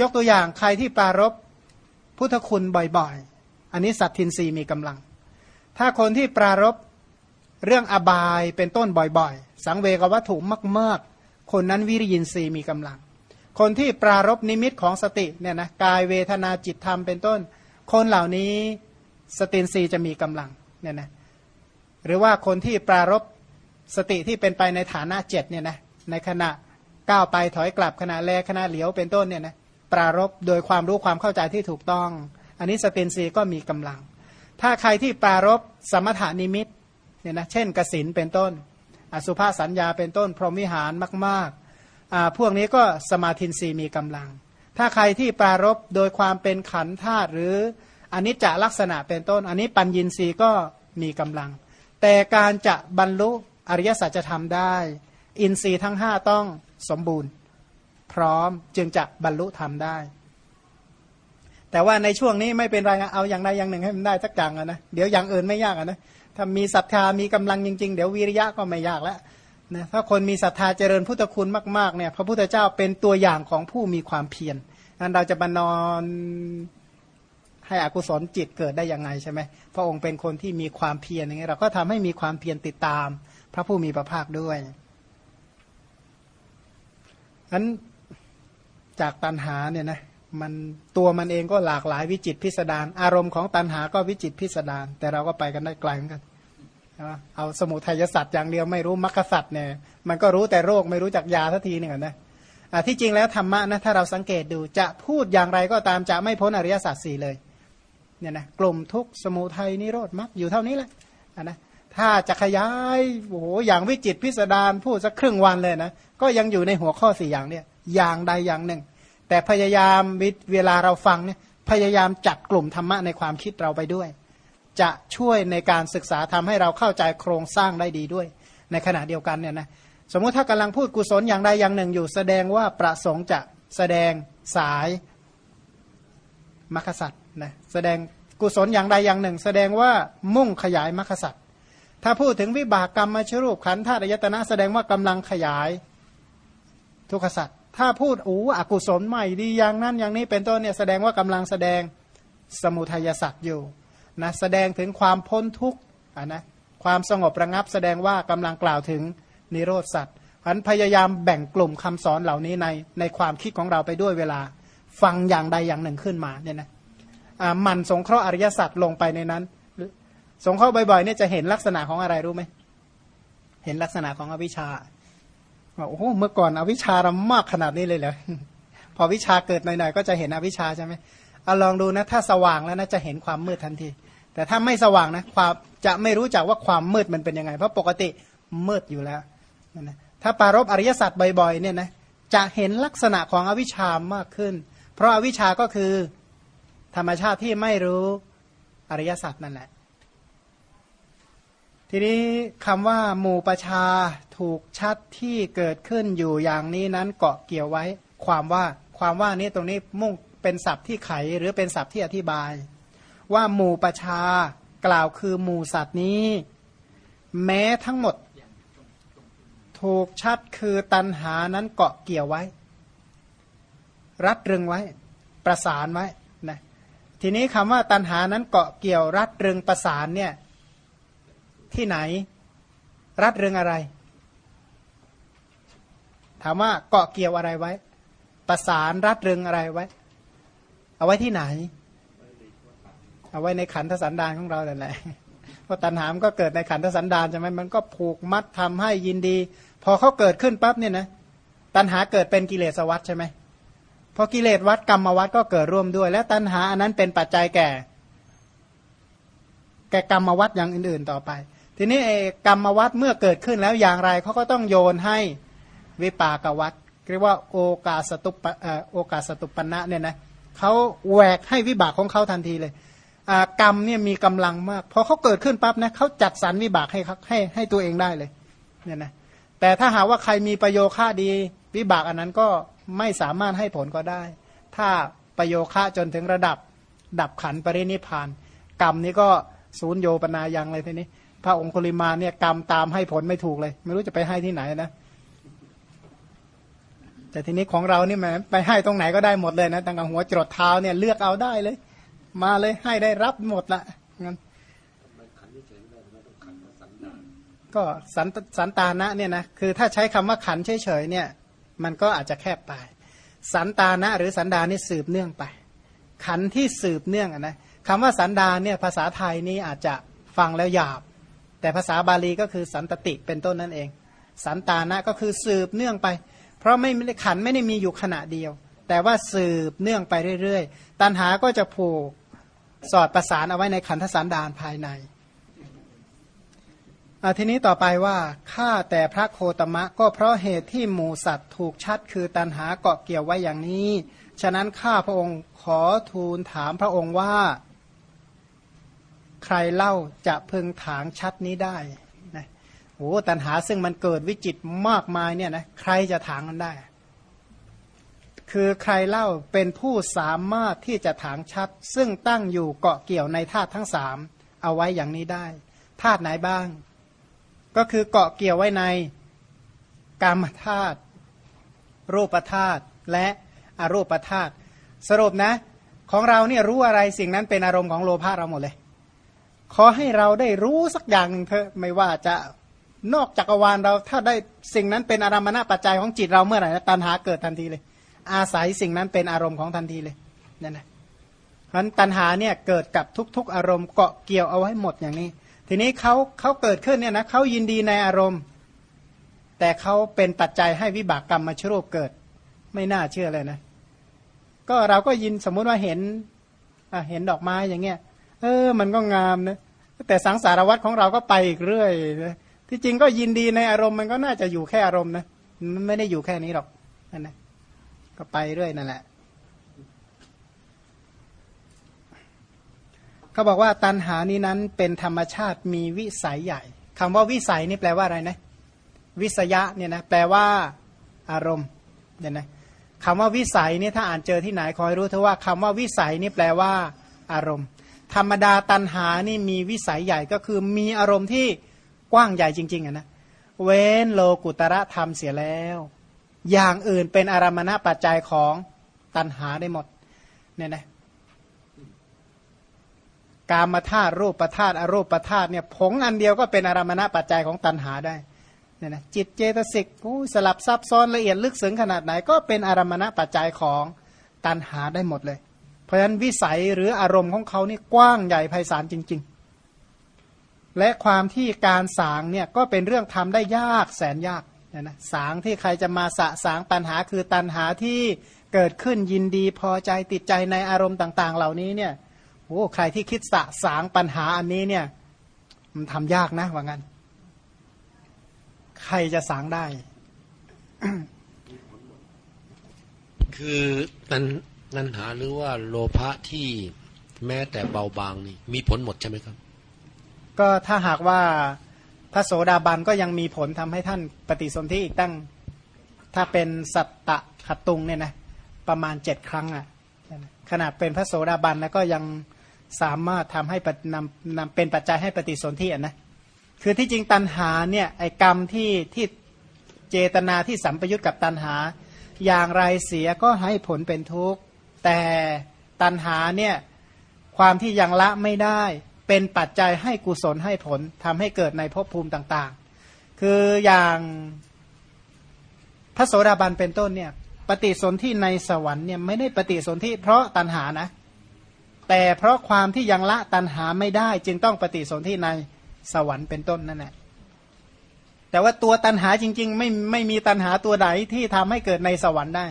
ยกตัวอย่างใครที่ปรารบพุทธคุณบ่อยๆ อันนี้สัตทินรีมีกำลัง ถ้าคนที่ปรารบเรื่องอบายเป็นต้นบ่อยๆ สังเวกวัตถุมากๆ คนนั้นวิริยินทรีย์มีกำลัง คนที่ปรารบนิมิตของสติเนี่ยนะกายเวทนาจิตธรรมเป็นต้น คนเหล่านี้สตินรีจะมีกำลังเนี่ยนะหรือว่าคนที่ปรารบสติที่เป็นไปในฐานะเจ็ดเนี่ยนะในขณะก้าวไปถอยกลับขณะแลขณะเหลียวเป็นต้นเนี่ยนะ ปรารบโดยความรู้ความเข้าใจที่ถูกต้อง อันนี้สตินรีก็มีกำลัง ถ้าใครที่ปรารบสมถานิมิตเนี่ยนะเช่นกสินเป็นต้น อสุภาสัญญาเป็นต้น พรหมิหารมากๆพวกนี้ก็สมาธินรีมีกำลัง ถ้าใครที่ปรารบโดยความเป็นขันธาตุหรืออันิจจลักษณะเป็นต้น อันนี้ปัญญินรีก็มีกำลัง แต่การจะบรรลุอริยสัจธรรมได้ อินทรีย์ทั้งห้าต้องสมบูรณ์ พร้อมจึงจะบรรลุธรรมได้ แต่ว่าในช่วงนี้ไม่เป็นไรเอาอย่างใดอย่างหนึ่งให้มันได้สักอย่างนะเดี๋ยวอย่างอื่นไม่ยากนะถ้ามีศรัทธามีกำลังจริง ๆ เดี๋ยววิริยะก็ไม่ยากแล้วนะถ้าคนมีศรัทธาเจริญพุทธคุณมากๆเนี่ยพระพุทธเจ้าเป็นตัวอย่างของผู้มีความเพียรนั้นเราจะมานอนให้อกุศลจิตเกิดได้ยังไงใช่ไหมพระองค์เป็นคนที่มีความเพียรอย่างเงี้ยเราก็ทำให้มีความเพียรติดตาม พระผู้มีพระภาคด้วยนั้น จากตัณหาเนี่ยนะมันตัวมันเองก็หลากหลายวิจิตพิสดารอารมณ์ของตัณหาก็วิจิตพิสดารแต่เราก็ไปกันได้ไกลเหมือนกันเอาสมุทัยสัตว์อย่างเดียวไม่รู้มรรคสัตว์เนี่ยมันก็รู้แต่โรคไม่รู้จักยาสักทีหนึ่งนะที่จริงแล้วธรรมะนะถ้าเราสังเกตดูจะพูดอย่างไรก็ตามจะไม่พ้นอริยสัจสี่เลยเนี่ยนะกลุ่มทุกสมุทัยนิโรธมรรคอยู่เท่านี้แหละนะถ้าจะขยายโอ้โหอย่างวิจิตพิสดารพูดสักครึ่งวันเลยนะก็ยังอยู่ในหัวข้อสี่อย่างเนี่ย อย่างใดอย่างหนึ่ง แต่พยายามเวลาเราฟังเนี่ยพยายามจัดกลุ่มธรรมะในความคิดเราไปด้วย จะช่วยในการศึกษาทำให้เราเข้าใจโครงสร้างได้ดีด้วย ในขณะเดียวกันเนี่ยนะสมมุติถ้ากำลังพูดกุศลอย่างใดอย่างหนึ่งอยู่ แสดงว่าประสงค์จะแสดงสายมรรคสัตว์นะแสดงกุศลอย่างใดอย่างหนึ่ง แสดงว่ามุ่งขยายมรรคสัตว์ถ้าพูดถึงวิบากกรรมมาชรูปขันธาตุยตนะแสดงว่ากำลังขยายทุกขสัตว์ ถ้าพูดอู้อกุศลใหม่ดีอย่างนั้นอย่างนี้เป็นต้นเนี่ยแสดงว่ากำลังแสดงสมุทัยสัตว์อยู่นะแสดงถึงความพ้นทุกข์ะนะความสงบระงับ แสดงว่ากำลังกล่าวถึงนิโรธสัตว์พันพยายามแบ่งกลุ่มคำสอนเหล่านี้ในในความคิดของเราไปด้วยเวลาฟังอย่างใดอย่างหนึ่งขึ้นมาเนี่ยนะมันสงเคราะห์อริยสัจลงไปในนั้นสงเคราะห์บ่อยๆเนี่ยจะเห็นลักษณะของอะไรรู้ไหมเห็นลักษณะของอวิชชา โอ้โหเมื่อก่อนอวิชาเรามากขนาดนี้เลยเหรอพอวิชาเกิดหน่อยๆก็จะเห็นอวิชชาใช่ไหมเอาลองดูนะ ถ้าสว่างแล้วนะจะเห็นความมืดทันที แต่ถ้าไม่สว่างนะความจะไม่รู้จักว่าความมืดมันเป็นยังไง เพราะปกติมืดอยู่แล้วนะถ้าปารบอริยสัจบ่อยๆเนี่ยนะจะเห็นลักษณะของอวิชามากขึ้น เพราะอาวิชาก็คือธรรมชาติที่ไม่รู้อริยสัจนั่นแหละ ทีนี้คำว่าหมู่ประชาถูกชัดที่เกิดขึ้นอยู่อย่างนี้นั้นเกาะเกี่ยวไว้ ความว่าความว่านี้ตรงนี้มุ่งเป็นศัพท์ที่ไขหรือเป็นศัพท์ที่อธิบาย ว่าหมู่ประชากล่าวคือหมู่สัตว์นี้ แม้ทั้งหมด ถูกชัดคือตันหานั้นเกาะเกี่ยวไว้ รัดรึงไว้ ประสานไว้นะทีนี้คำว่าตันหานั้นเกาะเกี่ยวรัดรึงประสานเนี่ย ที่ไหน รัดเรึงอะไร ถามว่าเกาะเกี่ยวอะไรไว้ ประสานรัดเรึงอะไรไว้ เอาไว้ที่ไหน เอาไว้ในขันธสันดานของเราแต่ไหนเพราะตัณหามก็เกิดในขันธสันดานใช่ไหมมันก็ผูกมัดทำให้ยินดี พอเขาเกิดขึ้นปั๊บเนี่ยนะตัณหาเกิดเป็นกิเลสวัฏใช่ไหมพอกิเลสวัฏกรรมวัฏก็เกิดร่วมด้วย และตัณหาอันนั้นเป็นปัจจัยแก่ แก่กรรมวัฏอย่างอื่น ๆ ต่อไป ทีนี้กรรมวัฏเมื่อเกิดขึ้นแล้วอย่างไรเขาก็ต้องโยนให้วิปากวัตเรียกว่าโอกาสตุปโอกาสตุปนะเนี่ยนะเขาแหวกให้วิบากของเขาทันทีเลยกรรมเนี่ยมีกำลังมากพอเขาเกิดขึ้นปั๊บนะเขาจัดสรรวิบากให้ให้ให้ตัวเองได้เลยเนี่ยนะแต่ถ้าหาว่าใครมีประโยค่าดี วิบากอันนั้นก็ไม่สามารถให้ผลก็ได้ ถ้าประโยค่าจนถึงระดับดับขันปรินิพาน กรรมนี้ก็ศูนย์โยปนายังเลยทีนี้ พระองคุลิมาเนี่ยกรรมตามให้ผลไม่ถูกเลย ไม่รู้จะไปให้ที่ไหนนะแต่ทีนี้ของเรานี่แหมไปให้ตรงไหนก็ได้หมดเลยนะตั้งแต่หัวจรดเท้าเนี่ยเลือกเอาได้เลย มาเลยให้ได้รับหมดละงั้นก็สันสันตานะเนี่ยนะคือถ้าใช้คำว่าขันเฉยๆเนี่ย มันก็อาจจะแคบไป สันตานะหรือสันดานี่สืบเนื่องไป ขันที่สืบเนื่องนะคำว่าสันดาเนี่ยภาษาไทยนี่อาจจะฟังแล้วหยาบ แต่ภาษาบาลีก็คือสันตติเป็นต้นนั่นเอง สันตานะก็คือสืบเนื่องไป เพราะไม่ได้ขันไม่ได้มีอยู่ขณะเดียว แต่ว่าสืบเนื่องไปเรื่อยๆ ตันหาก็จะผูกสอดประสานเอาไว้ในขันธสันดานภายในทีนี้ต่อไปว่าข้าแต่พระโคตมะก็เพราะเหตุที่หมูสัตว์ถูกชัดคือตันหาเกาะเกี่ยวไว้อย่างนี้ ฉะนั้นข้าพระองค์ขอทูลถามพระองค์ว่า ใครเล่าจะพึงถางชัดนี้ได้นะโอ้ตันหาซึ่งมันเกิดวิจิตมากมายเนี่ยนะใครจะถางมันได้ คือใครเล่าเป็นผู้สามารถที่จะถางชัด ซึ่งตั้งอยู่เกาะเกี่ยวในธาตุทั้งสามเอาไว้อย่างนี้ได้ธาตุไหนบ้าง ก็คือเกาะเกี่ยวไว้ในกามธาตุรูปธาตุและอรูปธาตุสรุปนะ ของเราเนี่ยรู้อะไรสิ่งนั้นเป็นอารมณ์ของโลภะเราหมดเลย ขอให้เราได้รู้สักอย่างหนึ่งเถอะไม่ว่าจะนอกจักรวาลเราถ้าได้สิ่งนั้นเป็นอารมณะปัจจัยของจิตเราเมื่อไหร่ตัณหาเกิดทันทีเลย อาศัยสิ่งนั้นเป็นอารมณ์ของทันทีเลยนั่นนะเพราะตัณหาเนี่ยเกิดกับทุก ๆ อารมณ์เกาะเกี่ยวเอาไว้หมดอย่างนี้ ทีนี้เขาเขาเกิดขึ้นเนี่ยนะเขายินดีในอารมณ์ แต่เขาเป็นปัจจัยให้วิบากกรรมมาชรูปเกิด ไม่น่าเชื่อเลยนะ ก็เราก็ยินสมมุติว่าเห็นเห็นดอกไม้อย่างเงี้ย เออ มันก็งามนะแต่สังสารวัตรของเราก็ไปอีกเรื่อยนะที่จริงก็ยินดีในอารมณ์มันก็น่าจะอยู่แค่อารมณ์นะมันไม่ได้อยู่แค่นี้หรอกนั่นนะก็ไปเรื่อยนั่นแหละเขาบอกว่าตันหานี้นั้นเป็นธรรมชาติมีวิสัยใหญ่คำว่าวิสัยนี่แปลว่าอะไรนะ วิสยะเนี่ยนะแปลว่าอารมณ์เนี่ยนะคำว่าวิสัยนี่ถ้าอ่านเจอที่ไหนคอยรู้เถอะว่าคำว่าวิสัยนี่แปลว่า อารมณ์ ธรรมดาตันหานี่มีวิสัยใหญ่ก็คือมีอารมณ์ที่กว้างใหญ่จริงๆนะเว้นโลกุตระธรรมเสียแล้ว อย่างอื่นเป็นอารมณปัจจัยของตันหาได้หมดเนี่ยนะกามธาตุรูปธาตุอรูปธาตุเนี่ยผงอันเดียวก็เป็นอารมณปัจจัยของตัณหาได้เนี่ยนะจิตเจตสิกสลับซับซ้อนละเอียดลึกซึ้งขนาดไหน ก็เป็นอารมณปัจจัยของตัณหาได้หมดเลย เพราะฉะนั้นวิสัยหรืออารมณ์ของเขานี่กว้างใหญ่ไพศาลจริง ๆ และความที่การสางเนี่ยก็เป็นเรื่องทำได้ยากแสนยากนี่ยนะสางที่ใครจะมาสะสางปัญหาคือตัณหาที่เกิดขึ้นยินดีพอใจติดใจในอารมณ์ต่าง ๆ เหล่านี้เนี่ยโอ้ใครที่คิดสะสางปัญหาอันนี้เนี่ยมันทำยากนะว่างั้น ใครจะสางได้ คือนัน นันหาหรือว่าโลภะที่แม้แต่เบาบางนี่มีผลหมดใช่ไหมครับ ก็ถ้าหากว่าพระโสดาบันก็ยังมีผลทำให้ท่านปฏิสนธิอีกตั้ง ถ้าเป็นสัตตะขัดตุงเนี่ยนะประมาณเจ็ดครั้งอะ่ะขนาดเป็นพระโสดาบันแล้วก็ยังสามารถทำให้นำนำเป็นปัจจัยให้ปฏิสนธิอะนะคือที่จริงตันหาเนี่ยไอกรรมที่ที่เจตนาที่สัมปยุตกับตันหา อย่างไรเสียก็ให้ผลเป็นทุกข์ แต่ตันหาเนี่ยความที่ยังละไม่ได้เป็นปัจจัยให้กุศลให้ผลทำให้เกิดในภพภูมิต่างๆ คืออย่างพระโสดาบันเป็นต้นเนี่ยปฏิสนธิในสวรรค์เนี่ยไม่ได้ปฏิสนธิเพราะตันหานะ แต่เพราะความที่ยังละตันหาไม่ได้ จึงต้องปฏิสนธิในสวรรค์เป็นต้นนั่นแหละแต่ว่าตัวตันหาจริง ๆ ไม่ไม่มีตันหาตัวใดที่ทำให้เกิดในสวรรค์ได้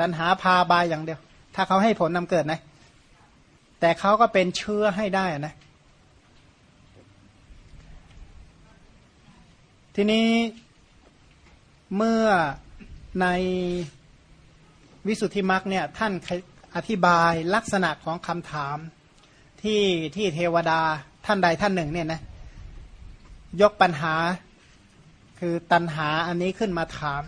ตันหาพาบายอย่างเดียว ถ้าเขาให้ผลนำเกิดนะ แต่เขาก็เป็นเชื้อให้ได้นะ ทีนี้เมื่อในวิสุทธิมรรคเนี่ยท่านอธิบายลักษณะของคำถามที่ที่เทวดาท่านใดท่านหนึ่งเนี่ยนะยกปัญหาคือตัณหาอันนี้ขึ้นมาถาม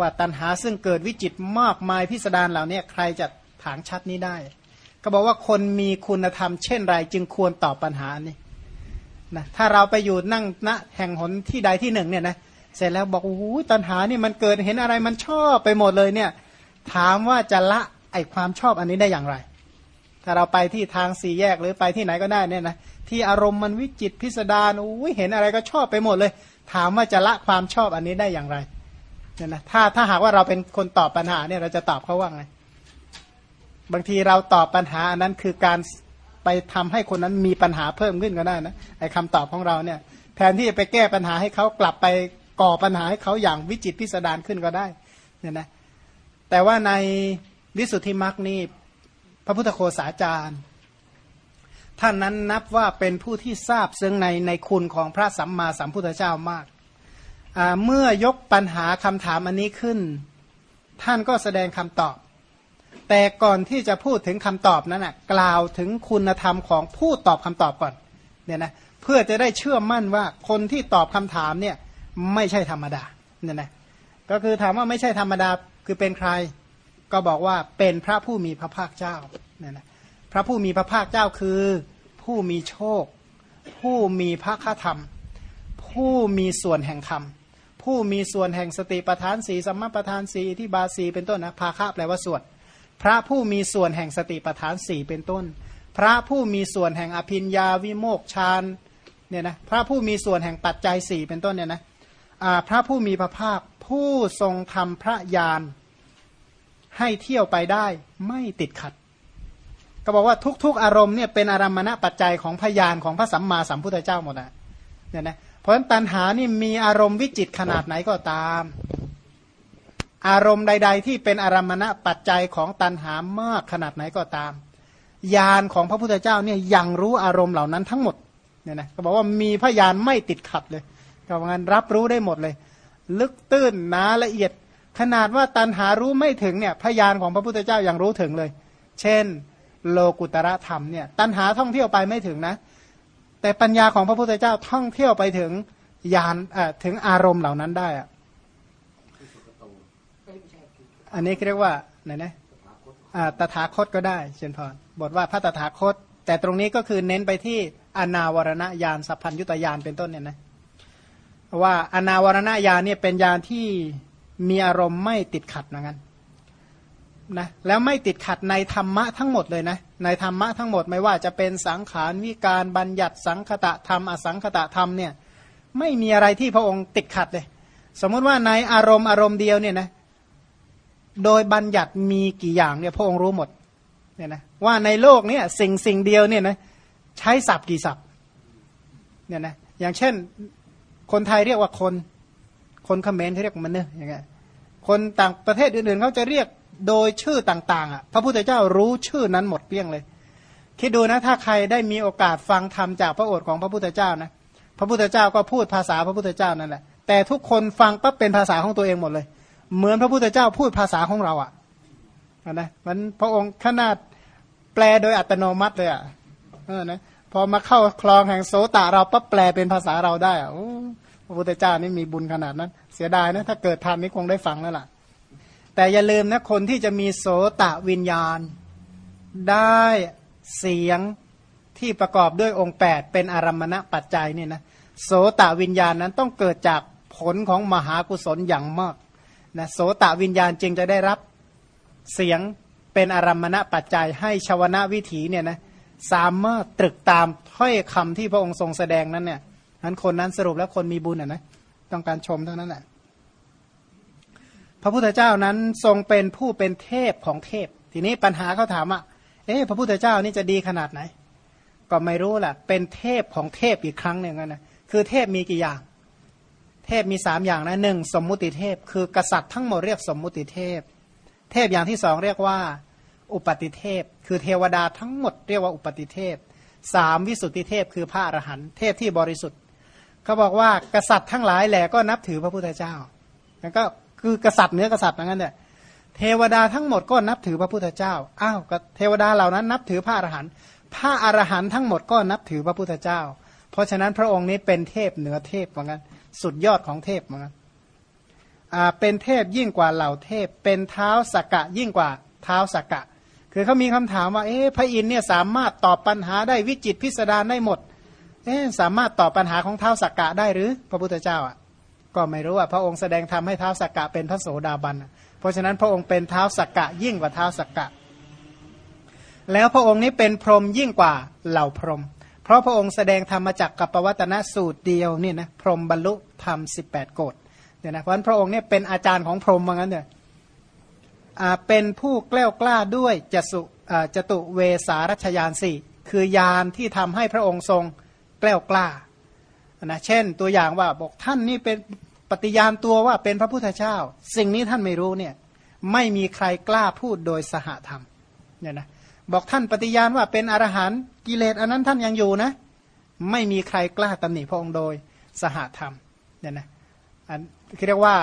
ว่าตัณหาซึ่งเกิดวิจิตมากมายพิสดารเหล่านี้ใครจะถางชัดนี้ได้ ก็บอกว่าคนมีคุณธรรมเช่นไรจึงควรตอบปัญหานี้นะถ้าเราไปอยู่นั่งณแห่งหนที่ใดที่หนึ่งเนี่ยนะเสร็จแล้วบอกโอ้ยตัณหานี่มันเกิดเห็นอะไรมันชอบไปหมดเลยเนี่ยถามว่าจะละไอความชอบอันนี้ได้อย่างไร ถ้าเราไปที่ทางสี่แยกหรือไปที่ไหนก็ได้เนี่ยนะที่อารมณ์มันวิจิตพิสดารโอ้ยเห็นอะไรก็ชอบไปหมดเลย ถามว่าจะละความชอบอันนี้ได้อย่างไร เนี่ยนะถ้าถ้าหากว่าเราเป็นคนตอบปัญหาเนี่ยเราจะตอบเขาว่าไง บางทีเราตอบปัญหาอันนั้นคือการไปทำให้คนนั้นมีปัญหาเพิ่มขึ้นก็ได้นะไอ้คำตอบของเราเนี่ย แทนที่จะไปแก้ปัญหาให้เขากลับไปก่อปัญหาให้เขาอย่างวิจิตพิสดารขึ้นก็ได้เนี่ยนะแต่ว่าในวิสุทธิมรรคนี่พระพุทธโคสาจารย์ท่านนั้นนับว่าเป็นผู้ที่ทราบซึ่งในในคุณของพระสัมมาสัมพุทธเจ้ามาก เมื่อยกปัญหาคำถามอันนี้ขึ้น ท่านก็แสดงคำตอบ แต่ก่อนที่จะพูดถึงคำตอบนั้นนะกล่าวถึงคุณธรรมของผู้ตอบคำตอบก่อนเนี่ยนะเพื่อจะได้เชื่อมั่นว่าคนที่ตอบคำถามเนี่ยไม่ใช่ธรรมดาเนี่ยนะก็คือถามว่าไม่ใช่ธรรมดาคือเป็นใคร ก็บอกว่าเป็นพระผู้มีพระภาคเจ้าเนี่ยนะพระผู้มีพระภาคเจ้าคือ ผู้มีโชค ผู้มีพระคธรรม ผู้มีส่วนแห่งธรรม ผู้มีส่วนแห่งสติปทานสีสัมมาปทานสีที่บาสีเป็นต้นนะภาคะแปลว่าส่วน พระผู้มีส่วนแห่งสติปทานสีเป็นต้น พระผู้มีส่วนแห่งอภินยาวิโมกฌานเนี่ยนะพระผู้มีส่วนแห่งปัจจัยสี่เป็นต้นเนี่ยนะพระผู้มีพระภาคผู้ทรงทำพระยานให้เที่ยวไปได้ไม่ติดขัด ก็บอกว่าทุกๆอารมณ์เนี่ยเป็นอารมณะปัจจัยของพยานของพระสัมมาสัมพุทธเจ้าหมดอะเนี่ยนะ เพราะฉะนั้นตัณหานี่มีอารมณ์วิจิตขนาดไหนก็ตาม อารมณ์ใด ๆ ที่เป็นอารมณะปัจจัยของตัณหามากขนาดไหนก็ตามญาณของพระพุทธเจ้าเนี่ยยังรู้อารมณ์เหล่านั้นทั้งหมดเนี่ยนะก็บอกว่ามีพยานไม่ติดขัดเลยก็ว่างั้นรับรู้ได้หมดเลย ลึกตื้นหนาละเอียด ขนาดว่าตัณหารู้ไม่ถึงเนี่ยพยานของพระพุทธเจ้ายังรู้ถึงเลย เช่น โลกุตระธรรมเนี่ยตัณหาท่องเที่ยวไปไม่ถึงนะ แต่ปัญญาของพระพุทธเจ้าท่องเที่ยวไปถึงยานถึงอารมณ์เหล่านั้นได้อะอันนี้เรียกว่าไหนนะตถาคตก็ได้เช่นพรบทว่าพระตถาคต แต่ตรงนี้ก็คือเน้นไปที่อนาวรณญาณสัพพัญยุตยานเป็นต้นเนี่ยนะว่าอนาวรณญาณเนี่ยเป็นญาณที่มีอารมณ์ไม่ติดขัดเหมือนกัน นะแล้วไม่ติดขัดในธรรมะทั้งหมดเลยนะในธรรมะทั้งหมดไม่ว่าจะเป็นสังขารวิการบัญญัติสังคตะธรรมอสังคตะธรรมเนี่ยไม่มีอะไรที่พระองค์ติดขัดเลย สมมุติว่าในอารมณ์อารมณ์เดียวเนี่ยนะโดยบัญญัติมีกี่อย่างเนี่ยพระองค์รู้หมดเนี่ยนะว่าในโลกเนี่ยสิ่งสิ่งเดียวเนี่ยนะใช้ศัพท์กี่ศัพท์เนี่ยนะอย่างเช่น คนไทยเรียกว่าคน คนเขมรเขาเรียกมันเนอะอย่างเงี้ยคนต่างประเทศอื่นๆเขาจะเรียก โดยชื่อต่างๆอะพระพุทธเจ้ารู้ชื่อนั้นหมดเปี้ยงเลย คิดดูนะถ้าใครได้มีโอกาสฟังธรรมจากพระโอษฐ์ของพระพุทธเจ้านะพระพุทธเจ้าก็พูดภาษาพระพุทธเจ้านั่นแหละแต่ทุกคนฟังปั๊บเป็นภาษาของตัวเองหมดเลย เหมือนพระพุทธเจ้าพูดภาษาของเราอะนะมันพระองค์ขนาดแปลโดยอัตโนมัติเลยอะเออนะพอมาเข้าคลองแห่งโสตเราปั๊บแปลเป็นภาษาเราได้อะพระพุทธเจ้านี่มีบุญขนาดนั้น เสียดายนะถ้าเกิดทันนี่คงได้ฟังแล้วล่ะ แต่อย่าลืมนะคนที่จะมีโสตะวิญญาณ ได้เสียงที่ประกอบด้วยองค์ 8 เป็นอารมณะปัจจัยเนี่ยนะโสตะวิญญาณนั้นต้องเกิดจากผลของมหากุศลอย่างมากนะโสตะวิญญาณจึงจะได้รับเสียงเป็นอารมณะปัจจัยให้ชาวนะวิถีเนี่ยนะสามารถตรึกตามถ้อยคำที่พระองค์ทรงแสดงนั้นเนี่ยนั้นคนนั้นสรุปแล้วคนมีบุญอะนะต้องการชมเท่านั้นแหละ ระพุทธเจ้านั้นทรงเป็นผู้เป็นเทพของเทพ ทีนี้ปัญหาเขาถามว่าเอ๊ะพระพุทธเจ้านี่จะดีขนาดไหน ก็ไม่รู้แหละเป็นเทพของเทพอีกครั้งหนึ่งนะคือเทพมีกี่อย่าง เทพมีสามอย่างนะหนึ่งสมมุติเทพ คือกษัตริย์ทั้งหมดเรียกสมมุติเทพ เทพอย่างที่สองเรียกว่า อุปติเทพ คือเทวดาทั้งหมดเรียกว่าอุปติเทพสามวิสุทธิเทพคือพระอรหันต์เทพที่บริสุทธิ์เขาบอกว่ากษัตริย์ทั้งหลายแหละก็นับถือพระพุทธเจ้าแล้วก็ คือกษัตริย์เนื้อกษัตริย์นั้นเนี่ยเทวดาทั้งหมดก็นับถือพระพุทธเจ้าอ้าวเทวดาเหล่านั้นนับถือพระอรหันต์พระอรหันต์ทั้งหมดก็นับถือพระพุทธเจ้า เพราะฉะนั้นพระองค์นี้เป็นเทพเหนือเทพเหมือนกันสุดยอดของเทพเหมือนกันอ่าเป็นเทพยิ่งกว่าเหล่าเทพ เป็นเท้าสกกะยิ่งกว่าเท้าสกกะ คือเขามีคำถามว่า เอ๊ะพระอินเนี่ยสามารถตอบปัญหาได้วิจิตพิสดารได้หมด เอ๊ะสามารถตอบปัญหาของเท้าสกกะได้หรือ พระพุทธเจ้าอะ ก็ไม่รู้ว่าพระองค์แสดงธรรมให้เท้าสักกะเป็นพระโสดาบัน เพราะฉะนั้นพระองค์เป็นเท้าสักกะยิ่งกว่าเท้าสักกะ แล้วพระองค์นี้เป็นพรหมยิ่งกว่าเหล่าพรหม เพราะพระองค์แสดงธรรมมาจากกัปปวัตนสูตรเดียวนี่นะพรหมบรรลุธรรมสิบแปดโกดเนี่ยนะเพราะนั้นพระองค์เนี่ยเป็นอาจารย์ของพรหมว่างั้นเนี่ยเป็นผู้แกล้วกล้าด้วยจสุจตุเวสารัชยานสี่คือยานที่ทำให้พระองค์ทรงแกล้วกล้านะเช่นตัวอย่างว่าบอกท่านนี่เป็น ปฏิญาณตัวว่าเป็นพระพุทธเจ้า สิ่งนี้ท่านไม่รู้เนี่ยไม่มีใครกล้าพูดโดยสหธรรมเนี่ยนะบอกท่านปฏิญาณว่าเป็นอรหันต์กิเลสอันนั้นท่านยังอยู่นะ ไม่มีใครกล้าตำหนิพระองค์โดยสหธรรมเนี่ยนะอันเรียกว่า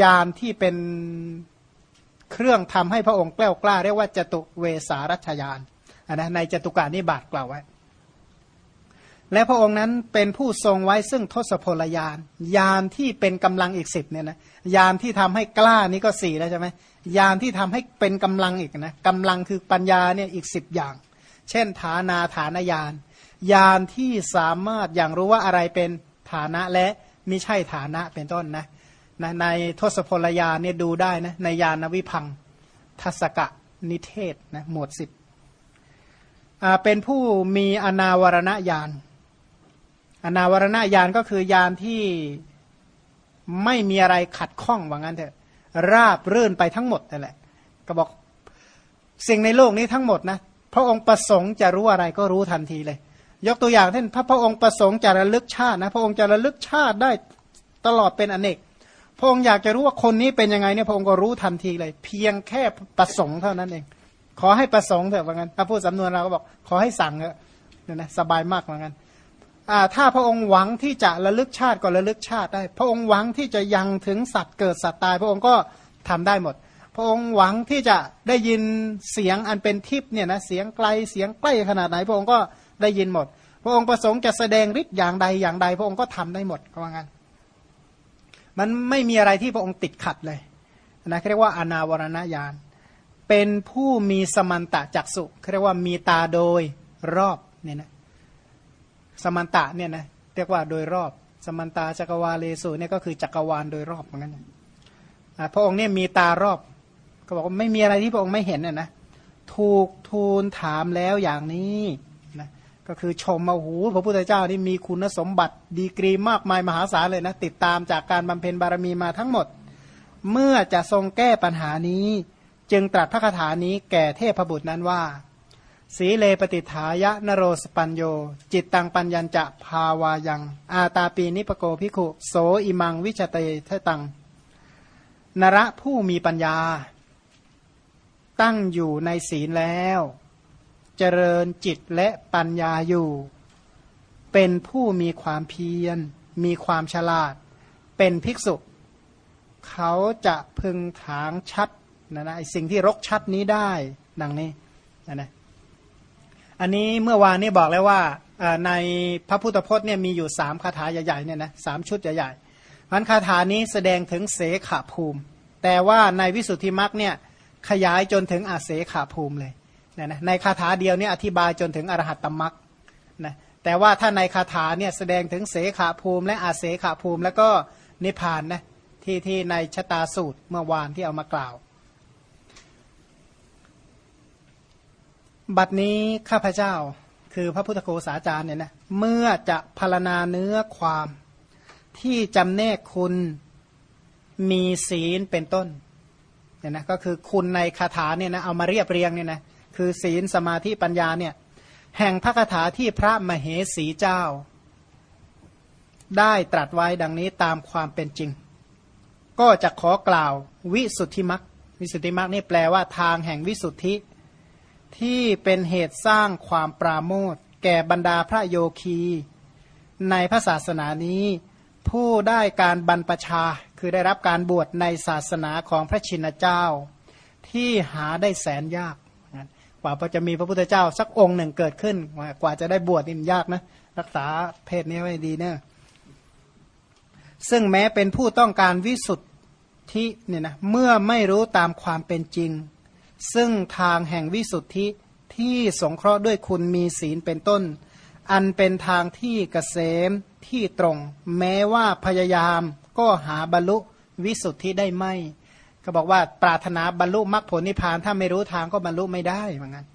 ยานที่เป็นเครื่องทำให้พระองค์แกล้วกล้า เรียกว่าจตุเวสารัชยานนนะในจตุการนิบาตกล่าวไว้ และพระองค์นั้นเป็นผู้ทรงไว้ซึ่งทศพลยานยานที่เป็นกำลังอีกสิบเนี่ยนะยานที่ทำให้กล้านี้ก็สี่แล้วใช่ไหมยานที่ทำให้เป็นกำลังอีกนะกำลังคือปัญญาเนี่ยอีกสิบอย่าง เช่น ฐานาฐานยานยานที่สามารถอย่างรู้ว่าอะไรเป็นฐานะและไม่ใช่ฐานะเป็นต้นนะนะในทศพลยานเนี่ยดูได้นะในยานวิพังทัศกะนิเทศนะหมวดสิบเป็นผู้มีอนาวรณญาณ อนาวรณญาณก็คือยานที่ไม่มีอะไรขัดข้องว่างั้นเถอะ ราบรื่นไปทั้งหมดนั่นแหละ ก็บอกสิ่งในโลกนี้ทั้งหมดนะพระองค์ประสงค์จะรู้อะไรก็รู้ทันทีเลย ยกตัวอย่างเช่นพระพระองค์ประสงค์จะระลึกชาตินะ พระองค์จะระลึกชาติได้ตลอดเป็นอเนกพระองค์อยากจะรู้ว่าคนนี้เป็นยังไงเนี่ยพระองค์ก็รู้ทันทีเลย เพียงแค่ประสงค์เท่านั้นเอง ขอให้ประสงค์เถอะว่างั้นถ้าพูดสำนวนเราก็บอกขอให้สั่งเถอะเนี่ยนะสบายมากเหมือนกัน ถ้าพระองค์หวังที่จะระลึกชาติก็ระลึกชาติได้ พระองค์หวังที่จะยังถึงสัตว์เกิดสัตว์ตาย พระองค์ก็ทำได้หมด พระองค์หวังที่จะได้ยินเสียงอันเป็นทิพย์เนี่ยนะเสียงไกลเสียงใกล้ขนาดไหน พระองค์ก็ได้ยินหมด พระองค์ประสงค์จะแสดงฤทธิ์อย่างใดอย่างใด พระองค์ก็ทำได้หมดก็ว่างั้นมันไม่มีอะไรที่พระองค์ติดขัดเลยนะเรียกว่าอนาวรณญาณเป็นผู้มีสมันตะจักสุเรียกว่ามีตาโดยรอบเนี่ยนะ สมันตะเนี่ยนะเรียกว่าโดยรอบ สมันตาจักรวาเลสุเนี่ยก็คือจักรวาลโดยรอบเหมือนกันพระองค์เนี่ยมีตารอบก็บอกว่าไม่มีอะไรที่พระองค์ไม่เห็นน่ยนะถูกทูลถามแล้วอย่างนี้นะก็คือชมมาหูพระพุทธเจ้านี่มีคุณสมบัติดีกรีมากมายมหาศาลเลยนะติดตามจากการบำเพ็ญบารมีมาทั้งหมด เมื่อจะทรงแก้ปัญหานี้ จึงตรัสพระคาถานี้แก่เทพบุตรนั้นว่า สีเลปฏิฐายะนโรสปัญโย จิตตังปัญญัญจะภาวายัง อาตาปีนิปโกพิขุ โสอิมังวิชเตทตัง นระผู้มีปัญญา ตั้งอยู่ในศีลแล้ว เจริญจิตและปัญญาอยู่ เป็นผู้มีความเพียร มีความฉลาด เป็นภิกษุ เขาจะพึงถางชัดนะนะสิ่งที่รกชัดนี้ได้ ดังนี้นะนะ อันนี้เมื่อวานนี้บอกแล้วว่าในพระพุทธพจน์เนี่ยมีอยู่สามคาถาใหญ่ๆเนี่ยนะสามชุดใหญ่ๆพันคาถานี้แสดงถึงเสขภูมิ แต่ว่าในวิสุทธิมรรคเนี่ยขยายจนถึงอาเสขาภูมิเลยนะนะในคาถาเดียวนี่อธิบายจนถึงอรหัตตมรักนะแต่ว่าถ้าในคาถาเนี่ยแสดงถึงเสขาภูมิ และอาเสขาภูมิ แล้วก็นิพพานนะที่ที่ในชะตาสูตรเมื่อวานที่เอามากล่าว บัดนี้ข้าพเจ้าคือพระพุทธโฆษาจารย์เนี่ยนะเมื่อจะพารณาเนื้อความที่จำแนกคุณมีศีลเป็นต้นเนี่ยนะก็คือคุณในคาถาเนี่ยนะเอามาเรียบเรียงเนี่ยนะคือศีลสมาธิปัญญาเนี่ยแห่งพระคาถาที่พระมเหสีเจ้า ได้ตรัสไว้ดังนี้ตามความเป็นจริง ก็จะขอกล่าววิสุทธิมักวิสุทธิมักนี่แปลว่าทางแห่งวิสุทธิ ที่เป็นเหตุสร้างความปราโมทแก่บรรดาพระโยคี ในพระศาสนานี้ ผู้ได้การบรรพชาคือได้รับการบวชในศาสนาของพระชินเจ้า ที่หาได้แสนยากกว่าจะมีพระพุทธเจ้าสักองค์หนึ่งเกิดขึ้น กว่าจะได้บวชนี่ยากนะ รักษาเพศนี้ไว้ดีเนะซึ่งแม้เป็นผู้ต้องการวิสุทธิเนี่ยนะเมื่อไม่รู้ตามความเป็นจริง ซึ่งทางแห่งวิสุทธิที่สงเคราะห์ด้วยคุณมีศีลเป็นต้น อันเป็นทางที่เกษมที่ตรง แม้ว่าพยายามก็หาบรรลุวิสุทธิได้ไม่ ก็บอกว่าปรารถนาบรรลุมรรคผลนิพพานถ้าไม่รู้ทางก็บรรลุไม่ได้เหมือนกัน